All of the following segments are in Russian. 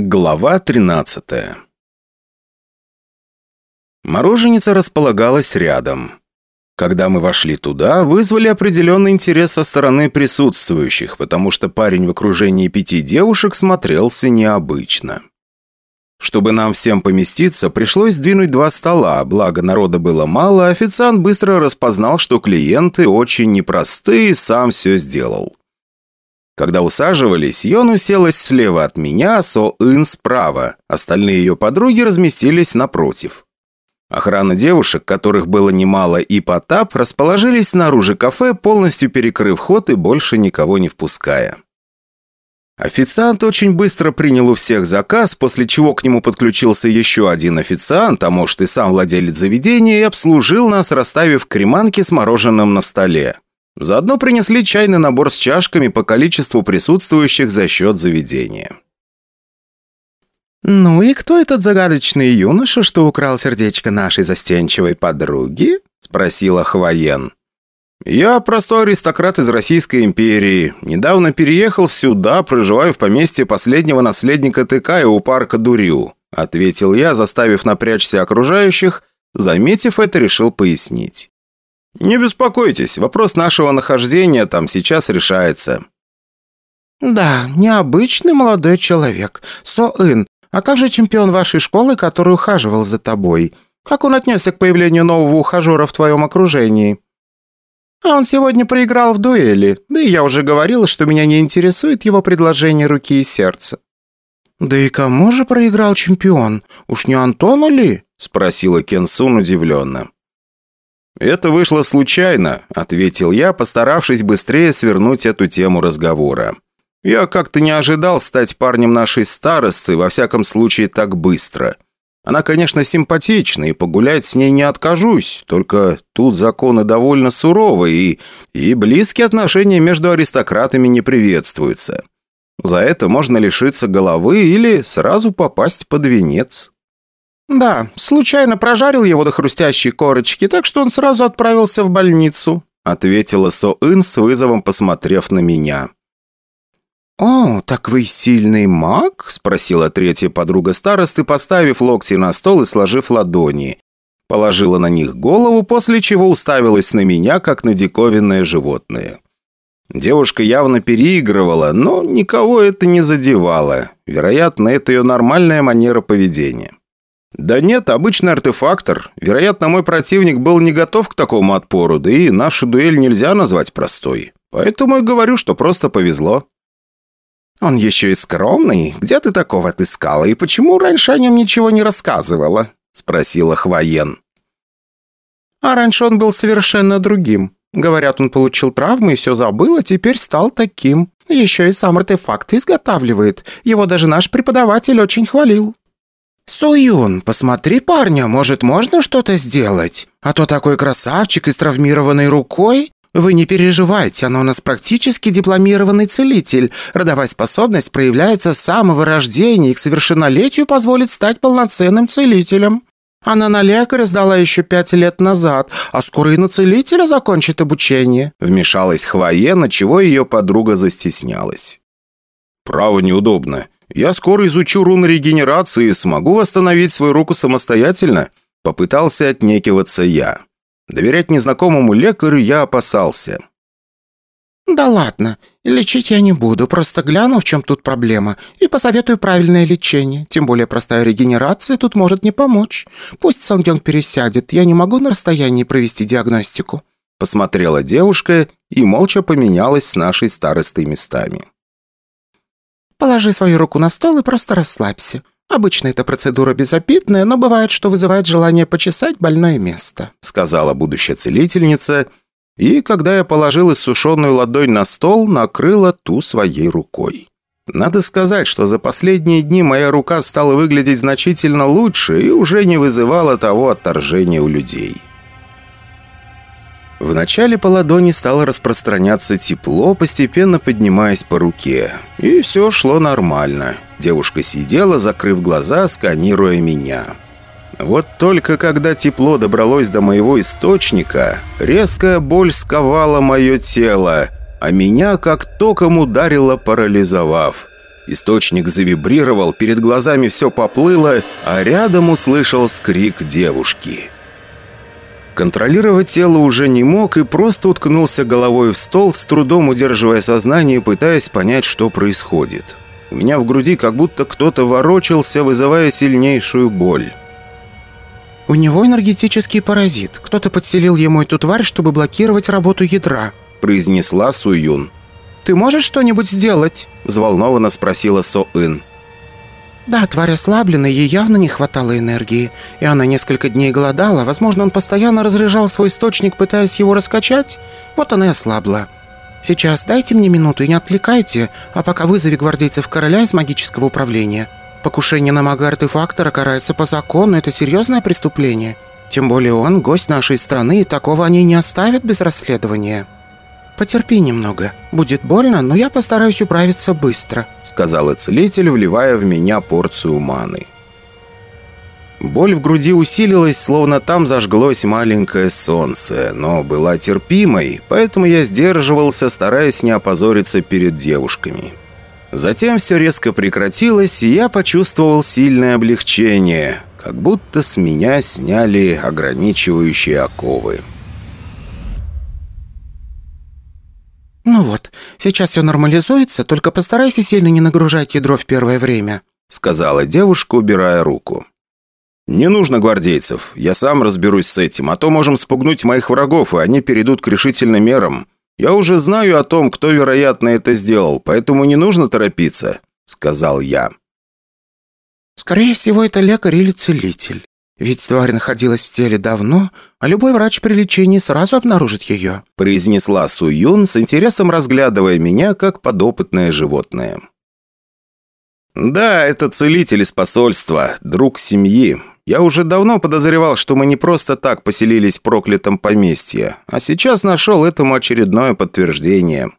Глава 13 Мороженица располагалась рядом. Когда мы вошли туда, вызвали определенный интерес со стороны присутствующих, потому что парень в окружении пяти девушек смотрелся необычно. Чтобы нам всем поместиться, пришлось сдвинуть два стола, благо народа было мало, официант быстро распознал, что клиенты очень непростые и сам все сделал. Когда усаживались, Йон уселась слева от меня, Со Ин справа. Остальные ее подруги разместились напротив. Охрана девушек, которых было немало, и Потап расположились снаружи кафе, полностью перекрыв ход и больше никого не впуская. Официант очень быстро принял у всех заказ, после чего к нему подключился еще один официант, а может и сам владелец заведения, и обслужил нас, расставив креманки с мороженым на столе. Заодно принесли чайный набор с чашками по количеству присутствующих за счет заведения. «Ну и кто этот загадочный юноша, что украл сердечко нашей застенчивой подруги?» – спросила Хвоен. «Я простой аристократ из Российской империи. Недавно переехал сюда, проживаю в поместье последнего наследника и у парка Дурю», – ответил я, заставив напрячься окружающих, заметив это, решил пояснить. «Не беспокойтесь, вопрос нашего нахождения там сейчас решается». «Да, необычный молодой человек. Со-Ин, а как же чемпион вашей школы, который ухаживал за тобой? Как он отнесся к появлению нового ухажера в твоем окружении?» «А он сегодня проиграл в дуэли, да и я уже говорила, что меня не интересует его предложение руки и сердца». «Да и кому же проиграл чемпион? Уж не Антону ли?» – спросила Кенсун удивленно. «Это вышло случайно», – ответил я, постаравшись быстрее свернуть эту тему разговора. «Я как-то не ожидал стать парнем нашей старосты, во всяком случае так быстро. Она, конечно, симпатична, и погулять с ней не откажусь, только тут законы довольно суровые, и, и близкие отношения между аристократами не приветствуются. За это можно лишиться головы или сразу попасть под венец». «Да, случайно прожарил его до хрустящей корочки, так что он сразу отправился в больницу», ответила Со-Ин с вызовом, посмотрев на меня. «О, так вы сильный маг?» – спросила третья подруга старосты, поставив локти на стол и сложив ладони. Положила на них голову, после чего уставилась на меня, как на диковинное животное. Девушка явно переигрывала, но никого это не задевало. Вероятно, это ее нормальная манера поведения. «Да нет, обычный артефактор. Вероятно, мой противник был не готов к такому отпору, да и нашу дуэль нельзя назвать простой. Поэтому я говорю, что просто повезло». «Он еще и скромный. Где ты такого отыскала, и почему раньше о нем ничего не рассказывала?» – спросила Хвоен. «А раньше он был совершенно другим. Говорят, он получил травмы и все забыл, а теперь стал таким. Еще и сам артефакты изготавливает. Его даже наш преподаватель очень хвалил». «Суюн, посмотри парня, может, можно что-то сделать? А то такой красавчик и с травмированной рукой. Вы не переживайте, она у нас практически дипломированный целитель. Родовая способность проявляется с самого рождения и к совершеннолетию позволит стать полноценным целителем. Она на лекаря сдала еще пять лет назад, а скоро и на целителя закончит обучение». Вмешалась Хвоена, чего ее подруга застеснялась. «Право неудобно. Я скоро изучу руны регенерации и смогу восстановить свою руку самостоятельно», попытался отнекиваться я. Доверять незнакомому лекарю я опасался. «Да ладно, лечить я не буду, просто гляну, в чем тут проблема, и посоветую правильное лечение. Тем более простая регенерация тут может не помочь. Пусть Сонгёнг пересядет, я не могу на расстоянии провести диагностику». Посмотрела девушка и молча поменялась с нашей старостой местами. Положи свою руку на стол и просто расслабься. Обычно эта процедура безобидная, но бывает, что вызывает желание почесать больное место», сказала будущая целительница, и, когда я положил иссушенную ладонь на стол, накрыла ту своей рукой. Надо сказать, что за последние дни моя рука стала выглядеть значительно лучше и уже не вызывала того отторжения у людей. Вначале по ладони стало распространяться тепло, постепенно поднимаясь по руке. И все шло нормально. Девушка сидела, закрыв глаза, сканируя меня. Вот только когда тепло добралось до моего источника, резкая боль сковала мое тело, а меня как током ударило, парализовав. Источник завибрировал, перед глазами все поплыло, а рядом услышал скрик девушки. Контролировать тело уже не мог и просто уткнулся головой в стол, с трудом удерживая сознание, пытаясь понять, что происходит. У меня в груди как будто кто-то ворочался, вызывая сильнейшую боль. «У него энергетический паразит. Кто-то подселил ему эту тварь, чтобы блокировать работу ядра», – произнесла Суюн. «Ты можешь что-нибудь сделать?» – взволнованно спросила Со-Ин. «Да, тварь ослаблена, ей явно не хватало энергии, и она несколько дней голодала. Возможно, он постоянно разряжал свой источник, пытаясь его раскачать. Вот она и ослабла. Сейчас дайте мне минуту и не отвлекайте, а пока вызови гвардейцев короля из магического управления. Покушение на мага-артефактора карается по закону, это серьезное преступление. Тем более он гость нашей страны, и такого они не оставят без расследования. Потерпи немного. Будет больно, но я постараюсь управиться быстро», — сказал целитель, вливая в меня порцию маны. Боль в груди усилилась, словно там зажглось маленькое солнце, но была терпимой, поэтому я сдерживался, стараясь не опозориться перед девушками. Затем все резко прекратилось, и я почувствовал сильное облегчение, как будто с меня сняли ограничивающие оковы. «Ну вот, сейчас все нормализуется, только постарайся сильно не нагружать ядро в первое время», сказала девушка, убирая руку. «Не нужно гвардейцев. Я сам разберусь с этим, а то можем спугнуть моих врагов, и они перейдут к решительным мерам. Я уже знаю о том, кто, вероятно, это сделал, поэтому не нужно торопиться», — сказал я. «Скорее всего, это лекарь или целитель. Ведь тварь находилась в теле давно, а любой врач при лечении сразу обнаружит ее», — произнесла Суюн с интересом разглядывая меня как подопытное животное. «Да, это целитель из посольства, друг семьи. Я уже давно подозревал, что мы не просто так поселились в проклятом поместье, а сейчас нашел этому очередное подтверждение».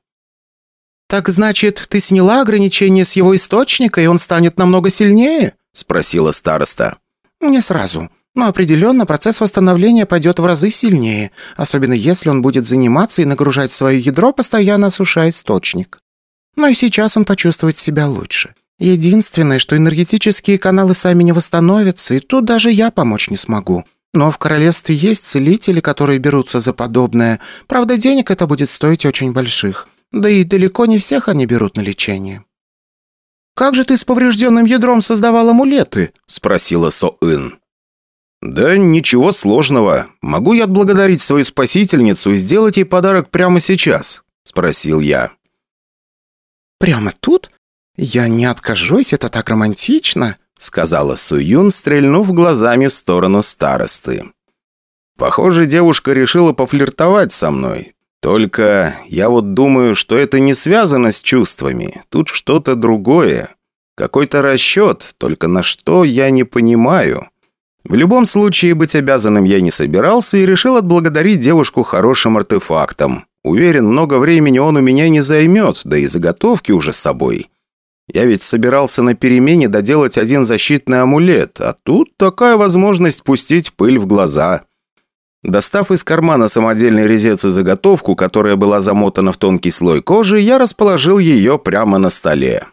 «Так значит, ты сняла ограничение с его источника, и он станет намного сильнее?» – спросила староста. «Не сразу. Но определенно процесс восстановления пойдет в разы сильнее, особенно если он будет заниматься и нагружать свое ядро, постоянно осушая источник. Но и сейчас он почувствует себя лучше. Единственное, что энергетические каналы сами не восстановятся, и тут даже я помочь не смогу. Но в королевстве есть целители, которые берутся за подобное. Правда, денег это будет стоить очень больших. Да и далеко не всех они берут на лечение. «Как же ты с поврежденным ядром создавал амулеты?» – спросила Со-Ин. «Да ничего сложного. Могу я отблагодарить свою спасительницу и сделать ей подарок прямо сейчас?» – спросил я. «Прямо тут? «Я не откажусь, это так романтично», — сказала Суюн, стрельнув глазами в сторону старосты. «Похоже, девушка решила пофлиртовать со мной. Только я вот думаю, что это не связано с чувствами. Тут что-то другое. Какой-то расчет, только на что я не понимаю». В любом случае, быть обязанным я не собирался и решил отблагодарить девушку хорошим артефактом. Уверен, много времени он у меня не займет, да и заготовки уже с собой. Я ведь собирался на перемене доделать один защитный амулет, а тут такая возможность пустить пыль в глаза. Достав из кармана самодельный резец заготовку, которая была замотана в тонкий слой кожи, я расположил ее прямо на столе.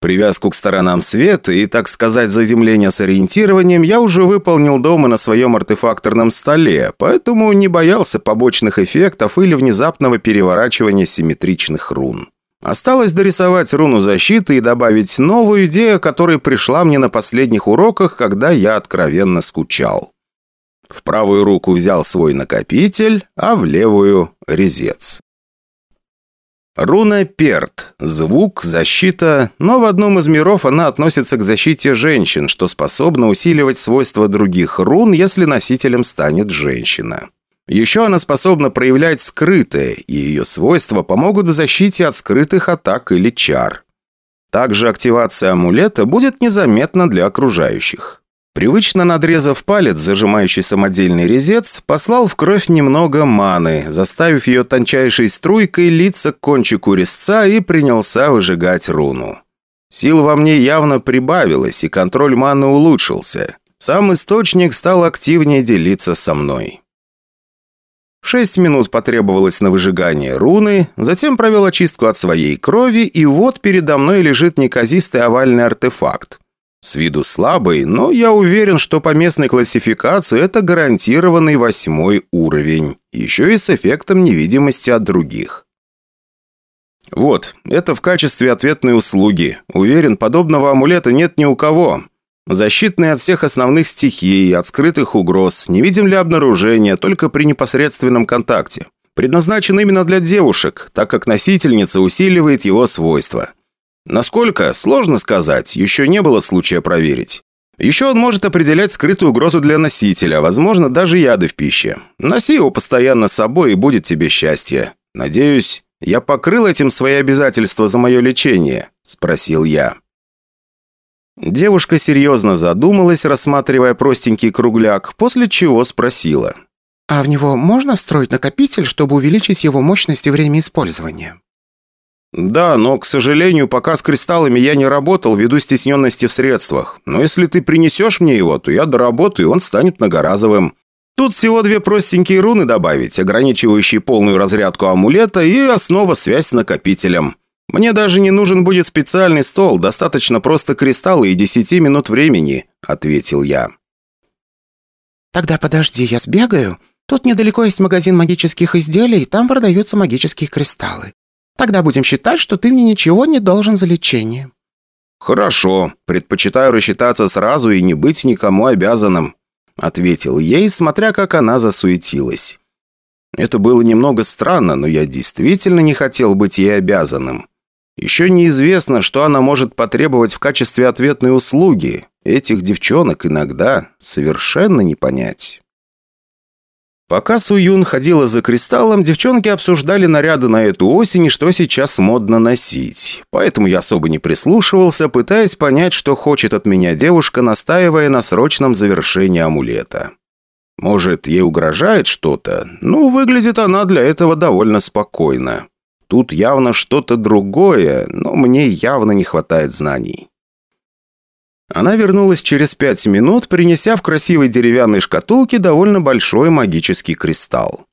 Привязку к сторонам света и, так сказать, заземление с ориентированием я уже выполнил дома на своем артефакторном столе, поэтому не боялся побочных эффектов или внезапного переворачивания симметричных рун. Осталось дорисовать руну защиты и добавить новую идею, которая пришла мне на последних уроках, когда я откровенно скучал. В правую руку взял свой накопитель, а в левую – резец. Руна Перт. Звук, защита, но в одном из миров она относится к защите женщин, что способно усиливать свойства других рун, если носителем станет женщина. Еще она способна проявлять скрытое, и ее свойства помогут в защите от скрытых атак или чар. Также активация амулета будет незаметна для окружающих. Привычно надрезав палец, зажимающий самодельный резец, послал в кровь немного маны, заставив ее тончайшей струйкой литься к кончику резца и принялся выжигать руну. Сил во мне явно прибавилось, и контроль маны улучшился. Сам источник стал активнее делиться со мной. Шесть минут потребовалось на выжигание руны, затем провел очистку от своей крови, и вот передо мной лежит неказистый овальный артефакт. С виду слабый, но я уверен, что по местной классификации это гарантированный восьмой уровень, еще и с эффектом невидимости от других. Вот, это в качестве ответной услуги. Уверен, подобного амулета нет ни у кого. Защитный от всех основных стихий, от скрытых угроз, не видим ли обнаружения, только при непосредственном контакте. Предназначен именно для девушек, так как носительница усиливает его свойства. Насколько, сложно сказать, еще не было случая проверить. Еще он может определять скрытую угрозу для носителя, возможно, даже яды в пище. Носи его постоянно с собой, и будет тебе счастье. Надеюсь, я покрыл этим свои обязательства за мое лечение?» – спросил я. Девушка серьезно задумалась, рассматривая простенький кругляк, после чего спросила. «А в него можно встроить накопитель, чтобы увеличить его мощность и время использования?» «Да, но, к сожалению, пока с кристаллами я не работал ввиду стесненности в средствах. Но если ты принесешь мне его, то я доработаю, и он станет многоразовым. Тут всего две простенькие руны добавить, ограничивающие полную разрядку амулета и основа связь с накопителем. «Мне даже не нужен будет специальный стол, достаточно просто кристаллы и десяти минут времени», — ответил я. «Тогда подожди, я сбегаю. Тут недалеко есть магазин магических изделий, там продаются магические кристаллы. Тогда будем считать, что ты мне ничего не должен за лечение». «Хорошо. Предпочитаю рассчитаться сразу и не быть никому обязанным», — ответил ей, смотря как она засуетилась. Это было немного странно, но я действительно не хотел быть ей обязанным. Еще неизвестно, что она может потребовать в качестве ответной услуги. Этих девчонок иногда совершенно не понять. Пока Суюн ходила за кристаллом, девчонки обсуждали наряды на эту осень и что сейчас модно носить. Поэтому я особо не прислушивался, пытаясь понять, что хочет от меня девушка, настаивая на срочном завершении амулета. Может, ей угрожает что-то? Ну, выглядит она для этого довольно спокойно. Тут явно что-то другое, но мне явно не хватает знаний. Она вернулась через пять минут, принеся в красивой деревянной шкатулке довольно большой магический кристалл.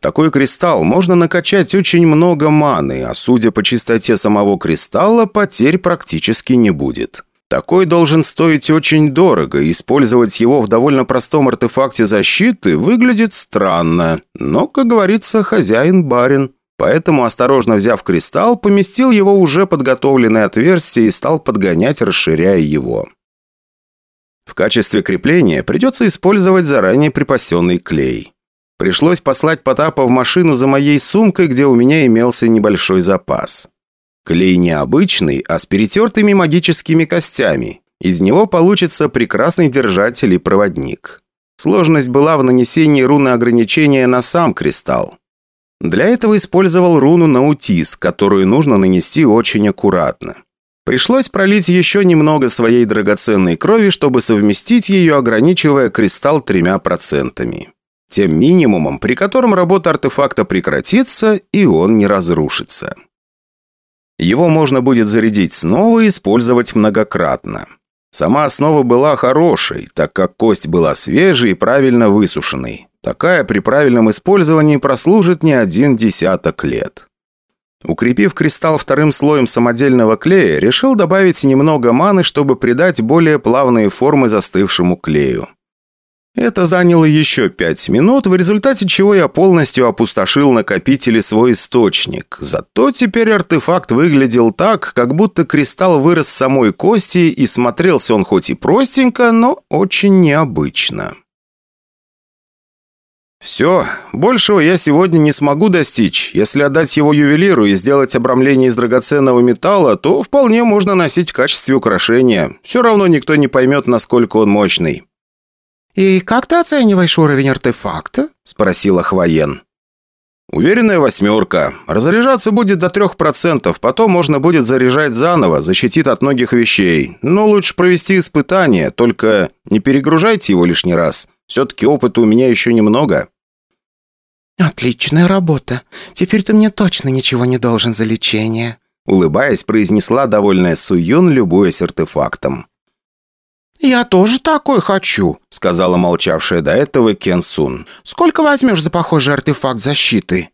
Такой кристалл можно накачать очень много маны, а судя по чистоте самого кристалла, потерь практически не будет. Такой должен стоить очень дорого, использовать его в довольно простом артефакте защиты выглядит странно, но, как говорится, хозяин барин. Поэтому, осторожно взяв кристалл, поместил его в уже подготовленное отверстие и стал подгонять, расширяя его. В качестве крепления придется использовать заранее припасенный клей. Пришлось послать Потапа в машину за моей сумкой, где у меня имелся небольшой запас. Клей не обычный, а с перетертыми магическими костями. Из него получится прекрасный держатель и проводник. Сложность была в нанесении руны ограничения на сам кристалл. Для этого использовал руну Наутис, которую нужно нанести очень аккуратно. Пришлось пролить еще немного своей драгоценной крови, чтобы совместить ее, ограничивая кристалл тремя процентами. Тем минимумом, при котором работа артефакта прекратится, и он не разрушится. Его можно будет зарядить снова и использовать многократно. Сама основа была хорошей, так как кость была свежей и правильно высушенной. Такая при правильном использовании прослужит не один десяток лет. Укрепив кристалл вторым слоем самодельного клея, решил добавить немного маны, чтобы придать более плавные формы застывшему клею. Это заняло еще пять минут, в результате чего я полностью опустошил накопитель и свой источник. Зато теперь артефакт выглядел так, как будто кристалл вырос самой кости, и смотрелся он хоть и простенько, но очень необычно. «Все, большего я сегодня не смогу достичь. Если отдать его ювелиру и сделать обрамление из драгоценного металла, то вполне можно носить в качестве украшения. Все равно никто не поймет, насколько он мощный». «И как ты оцениваешь уровень артефакта?» – спросила Хвоен. «Уверенная восьмерка. Разряжаться будет до трех процентов, потом можно будет заряжать заново, защитит от многих вещей. Но лучше провести испытание, только не перегружайте его лишний раз». Все-таки опыта у меня еще немного». «Отличная работа. Теперь ты мне точно ничего не должен за лечение», улыбаясь, произнесла довольная Суюн, любуясь артефактом. «Я тоже такой хочу», — сказала молчавшая до этого Кен Сун. «Сколько возьмешь за похожий артефакт защиты?»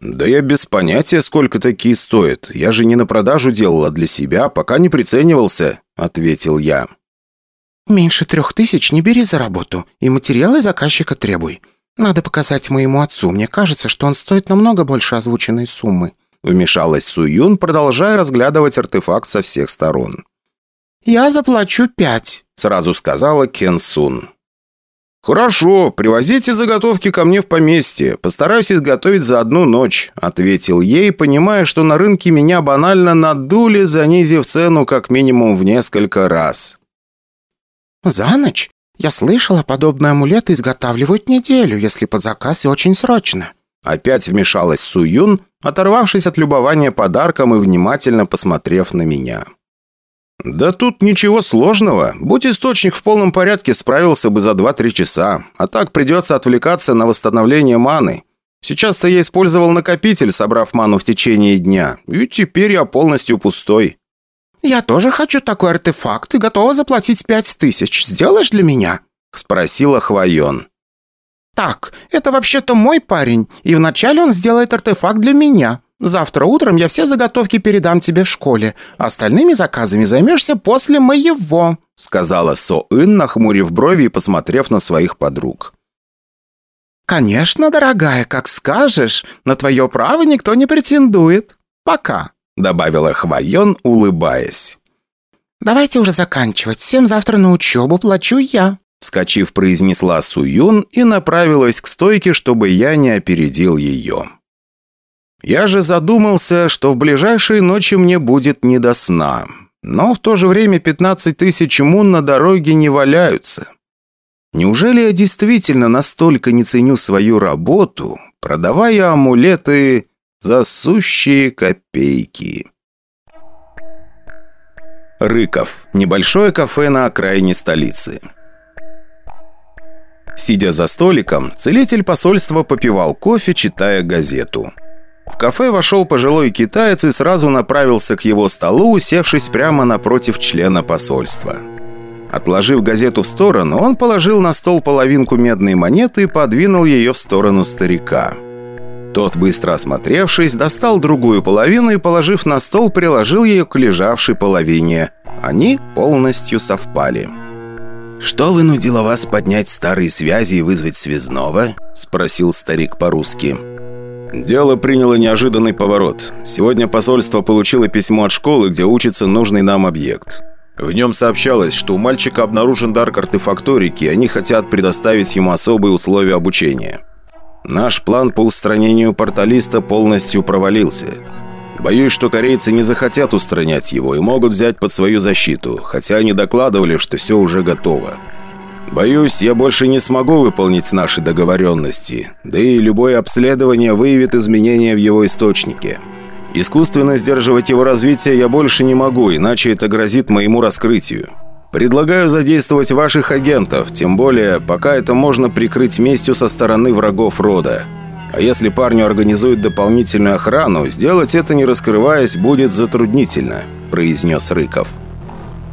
«Да я без понятия, сколько такие стоят. Я же не на продажу делала для себя, пока не приценивался», — ответил я. «Меньше трех тысяч не бери за работу, и материалы заказчика требуй. Надо показать моему отцу. Мне кажется, что он стоит намного больше озвученной суммы», — вмешалась Суюн, продолжая разглядывать артефакт со всех сторон. «Я заплачу пять», — сразу сказала Кен Сун. «Хорошо, привозите заготовки ко мне в поместье. Постараюсь изготовить за одну ночь», — ответил ей, понимая, что на рынке меня банально надули, занизив цену как минимум в несколько раз. «За ночь? Я слышала, подобные амулеты изготавливают неделю, если под заказ и очень срочно». Опять вмешалась Суюн, оторвавшись от любования подарком и внимательно посмотрев на меня. «Да тут ничего сложного. Будь источник в полном порядке, справился бы за 2-3 часа. А так придется отвлекаться на восстановление маны. Сейчас-то я использовал накопитель, собрав ману в течение дня. И теперь я полностью пустой». «Я тоже хочу такой артефакт и готова заплатить пять тысяч. Сделаешь для меня?» Спросила Хвоен. «Так, это вообще-то мой парень, и вначале он сделает артефакт для меня. Завтра утром я все заготовки передам тебе в школе. Остальными заказами займешься после моего», сказала Со-Ин, нахмурив брови и посмотрев на своих подруг. «Конечно, дорогая, как скажешь. На твое право никто не претендует. Пока», добавила Хвайон, улыбаясь. «Давайте уже заканчивать. Всем завтра на учебу плачу я», вскочив, произнесла Суюн и направилась к стойке, чтобы я не опередил ее. Я же задумался, что в ближайшие ночи мне будет не до сна. Но в то же время 15 тысяч мун на дороге не валяются. Неужели я действительно настолько не ценю свою работу, продавая амулеты за сущие копейки? Рыков. Небольшое кафе на окраине столицы. Сидя за столиком, целитель посольства попивал кофе, читая газету. В кафе вошел пожилой китаец и сразу направился к его столу, усевшись прямо напротив члена посольства. Отложив газету в сторону, он положил на стол половинку медной монеты и подвинул ее в сторону старика. Тот, быстро осмотревшись, достал другую половину и, положив на стол, приложил ее к лежавшей половине. Они полностью совпали. «Что вынудило вас поднять старые связи и вызвать связного?» – спросил старик по-русски. Дело приняло неожиданный поворот. Сегодня посольство получило письмо от школы, где учится нужный нам объект. В нем сообщалось, что у мальчика обнаружен дар к артефакторике, и они хотят предоставить ему особые условия обучения. Наш план по устранению порталиста полностью провалился. Боюсь, что корейцы не захотят устранять его и могут взять под свою защиту, хотя они докладывали, что все уже готово. Боюсь, я больше не смогу выполнить наши договоренности, да и любое обследование выявит изменения в его источнике. Искусственно сдерживать его развитие я больше не могу, иначе это грозит моему раскрытию. Предлагаю задействовать ваших агентов, тем более, пока это можно прикрыть местью со стороны врагов рода. А если парню организуют дополнительную охрану, сделать это не раскрываясь будет затруднительно», – произнес Рыков.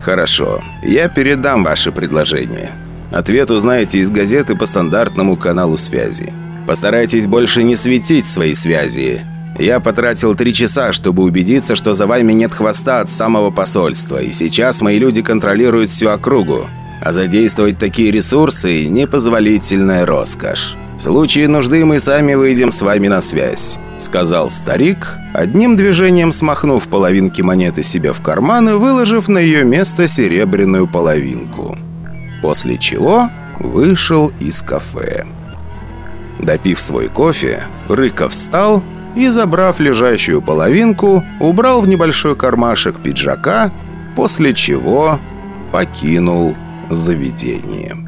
«Хорошо, я передам ваше предложение. Ответ узнаете из газеты по стандартному каналу связи. Постарайтесь больше не светить свои связи. Я потратил три часа, чтобы убедиться, что за вами нет хвоста от самого посольства, и сейчас мои люди контролируют всю округу. А задействовать такие ресурсы – непозволительная роскошь. В случае нужды мы сами выйдем с вами на связь», – сказал старик, одним движением смахнув половинки монеты себе в карман и выложив на ее место серебряную половинку после чего вышел из кафе. Допив свой кофе, Рыков встал и, забрав лежащую половинку, убрал в небольшой кармашек пиджака, после чего покинул заведение.